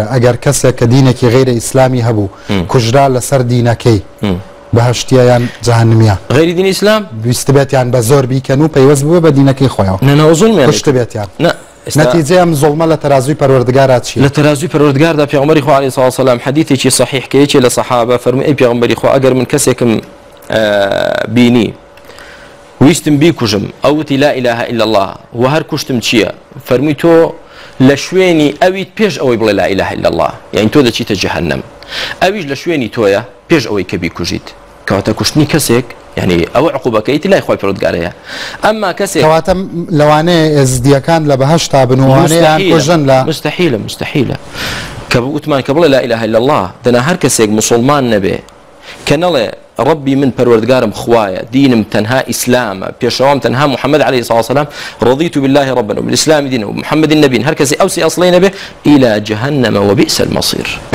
ئەگەر کەسێک کە دینێکی غیرە ئیسلامی هەبوو کوژرا لەسەر دینەکەی بەهشتیان جاهنمیا غیری دین ئیسلام ویستبێتیان بە زۆر بیکەن و پەیوەست بووە بە دینەکەی خۆیانشتبێتیان نتیجەم زڵمە لە تەازوی پەروەردگارات چی لە تەازوی پەروەردگاردا پێغمەری خوالی ساسەسلام حەدیتێکی صحیحکەیەکی لە سەحابە فەرمی ئەی پێغمبەری خۆ ئەگەر من کەسێکم بینی ویستم بیکوژم ئەوتی لا ئیلاها إلا الله و هەر کوشتم چییە فەرمی تۆ لە شوێنی ئەویت پێش ئەوەی بڵێ لا ئیلاه إلا الله یعنی تۆ دەچیتە جەهنم ئەویش لە شوێنی تۆیە پێش ئەوەی کە بیکوژیت کەواتە کوشتنی کەسێک یعنی ئەوە عقوبەکەیت لای خۆی پرۆتگارەیە ئەمما کەسێکواتە لەوانەیە ئێزدیەکان لە بەهشتا بنوانەیەژن لە مستحیلە مستحیلە کە وتمان کە بڵێ لا ئیلاه إلا الله دەنا هەر کەسێک مسلمان نەبێ کە نەڵێ ڕبی من پەروەردگارم خوایە دینم تەنها ئیسلامە پێشەوام تەنها محمد عليه الصلاه والسلام رضيت بالله ربا وبالاسلام دينا وبمحمد النبي هر كسي اوسي اصلين به الى جهنم وبئس المصير